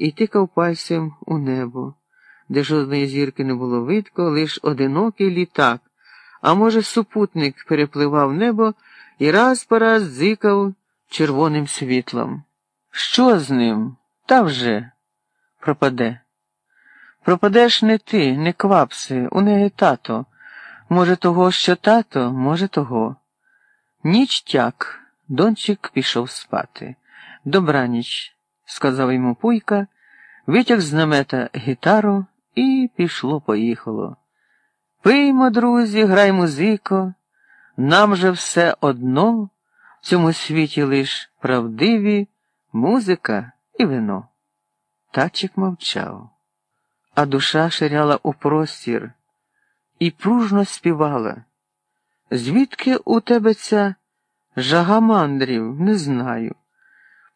і тикав пальцем у небо, де жодної зірки не було видко, лиш одинокий літак, а може, супутник перепливав небо і раз по раз дзикав червоним світлом. Що з ним? Та вже пропаде. Пропадеш не ти, не квапси, у неї тато. Може, того, що тато, може, того. Ніч тяк, дончик пішов спати. Добраніч, сказав йому Пуйка, витяг з намета гітару і пішло, поїхало. Пиймо, друзі, грай музико, нам же все одно в цьому світі лиш правдиві музика і вино. Тачик мовчав, а душа ширяла у простір і пружно співала. Звідки у тебе ця жага мандрів, не знаю.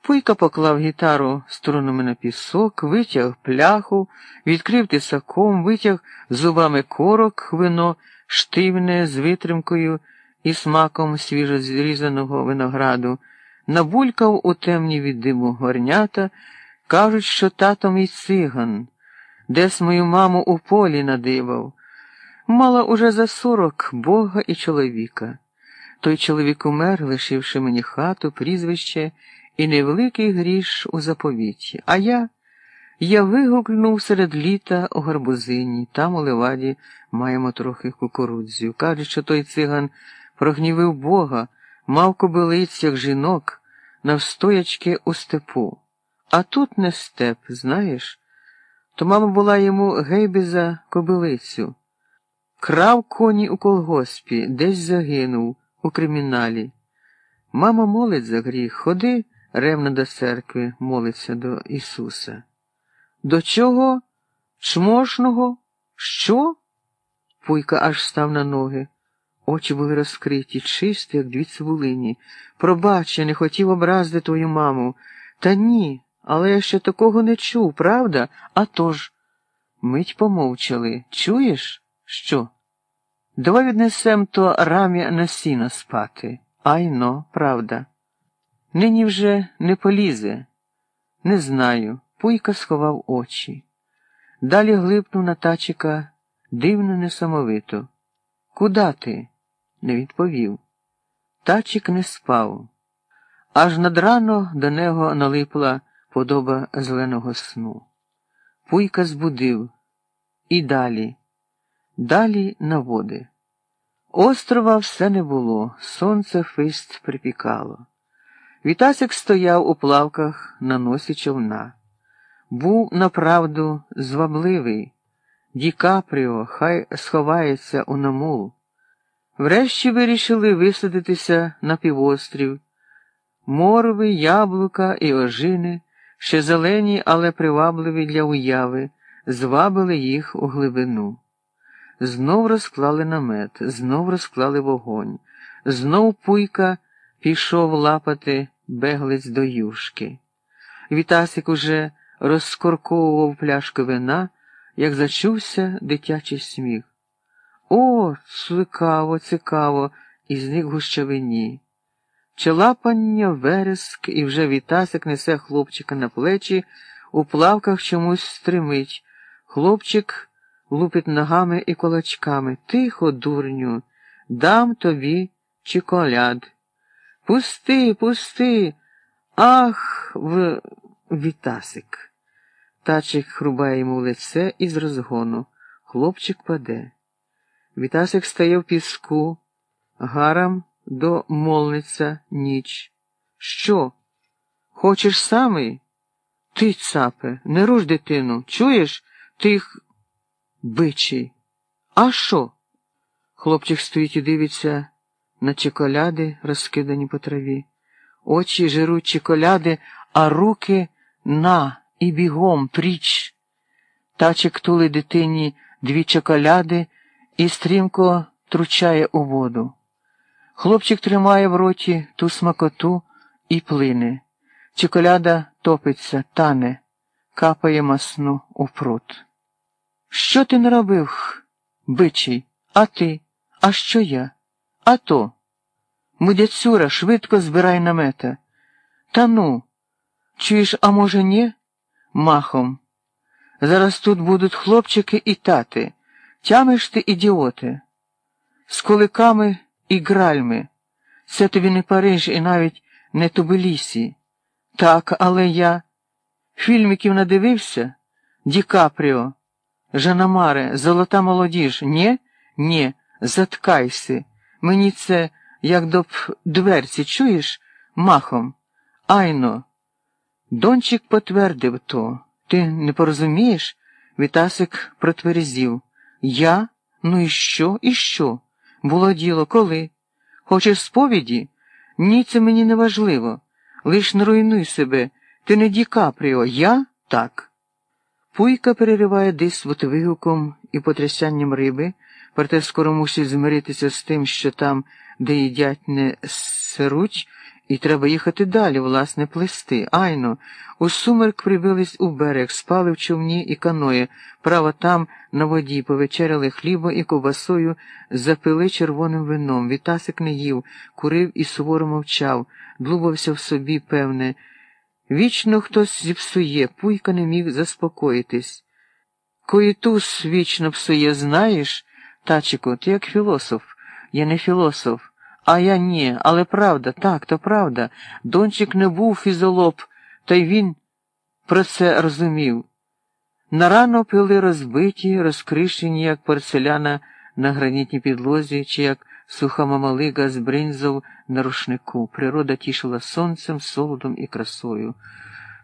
Пуйка поклав гітару струнами на пісок, витяг пляху, відкрив тисаком, витяг зубами корок, вино, штивне з витримкою і смаком свіжо зрізаного винограду, набулькав у темні від диму горнята, кажуть, що тато мій циган, десь мою маму у полі надивав. Мала уже за сорок бога і чоловіка. Той чоловік умер, лишивши мені хату, прізвище і невеликий гріш у заповіті. А я Я вигукнув серед літа у гарбузині, там у леваді маємо трохи кукурудзю. Кажуть, що той циган прогнівив Бога, мав кобилиць, як жінок, навстоячки у степу. А тут не степ, знаєш? То мама була йому гейби за кобилицю. Крав коні у колгоспі, десь загинув у криміналі. Мама молить за гріх, ходи ревно до церкви, молиться до Ісуса. До чого? Чмошного? Що? Пуйка аж став на ноги. Очі були розкриті, чисті, як дві цибулині. Пробач, я не хотів образити твою маму. Та ні, але я ще такого не чув, правда? А тож. Мить помовчали. Чуєш? Що? Давай віднесем то рам'я на сіно спати. Айно, правда. Нині вже не полізе. Не знаю. Пуйка сховав очі. Далі глипнув на тачика дивно несамовито. Куда ти? не відповів. Тачик не спав. Аж над рано до нього налипла подоба зеленого сну. Пуйка збудив. І далі, далі на води. Острова все не було, сонце фист припікало. Вітасик стояв у плавках на носі човна. Був направду звабливий. Ді Капріо хай сховається у намул. Врешті вирішили висадитися на півострів. Морви, яблука і ожини, ще зелені, але привабливі для уяви, звабили їх у глибину. Знов розклали намет, знов розклали вогонь, знов пуйка пішов лапати беглець до юшки. Вітасик уже розкорковував пляшку вина, як зачувся дитячий сміх. О, цікаво, цікаво, і зник гущавині. Челапання, вереск, і вже Вітасик несе хлопчика на плечі, у плавках чомусь стримить. Хлопчик лупить ногами і кулачками. Тихо, дурню, дам тобі чоколяд. Пусти, пусти. Ах, в Вітасик. Тачик хрубає йому в лице із розгону. Хлопчик паде. Вітасик стає в піску, гарам до молниця ніч. Що? Хочеш самий? Ти, цапе, не руш дитину, чуєш тих бичий. А що? Хлопчик стоїть і дивиться на чоколяди, розкидані по траві. Очі жируть чоколяди, а руки на і бігом пріч. Тачик тули дитині дві чоколяди і стрімко тручає у воду. Хлопчик тримає в роті ту смакоту і плине. Чоколяда топиться, тане, капає масну у прут. Що ти не робив, бичий? А ти? А що я? А то? Мудяцюра, швидко збирай намета. Та ну, чуєш, а може, ні? махом. Зараз тут будуть хлопчики і тати. Тямиш ти, ідіоти, з куликами і гральми. Це тобі не Париж і навіть не Тубилісі. Так, але я фільміків надивився Ді Капріо, Жанамаре, Золота молодіж. Нє? Нє, заткайся. Мені це як до дверці, чуєш, махом. Айно. Дончик потвердив то. Ти не порозумієш? Вітасик протверзів. Я? Ну і що? І що? Було діло, коли? Хочеш сповіді? Ні, це мені не важливо. Лиш не руйнуй себе. Ти не Ді Капріо, я так. Пуйка перериває дисвот вигуком і потрясанням риби, проте скоро мусить змиритися з тим, що там, де їдять, не сируть, і треба їхати далі, власне, плести. Айно, у сумерк прибились у берег, спали в човні і каної, право там, на воді, повечеряли хліба і ковбасою, запили червоним вином. Вітасик не їв, курив і суворо мовчав, длубався в собі, певне. Вічно хтось зіпсує, пуйка не міг заспокоїтись. Коїтус вічно псує, знаєш, тачику, ти як філософ, я не філософ. А я ні, але правда, так, то правда. Дончик не був фізолоп, та й він про це розумів. Нарано пили розбиті, розкришені, як порцеляна на гранітній підлозі, чи як суха мамалига з бринзов на рушнику. Природа тішила сонцем, солодом і красою.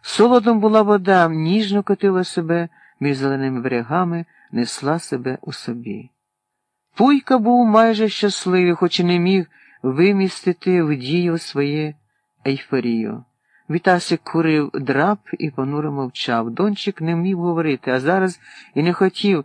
Солодом була вода, ніжно котила себе між зеленими берегами, несла себе у собі. Пуйка був майже щасливий, хоч і не міг вимістити в дію своє ейфорію. Вітасик курив драп і понуро мовчав. Дончик не вмів говорити, а зараз і не хотів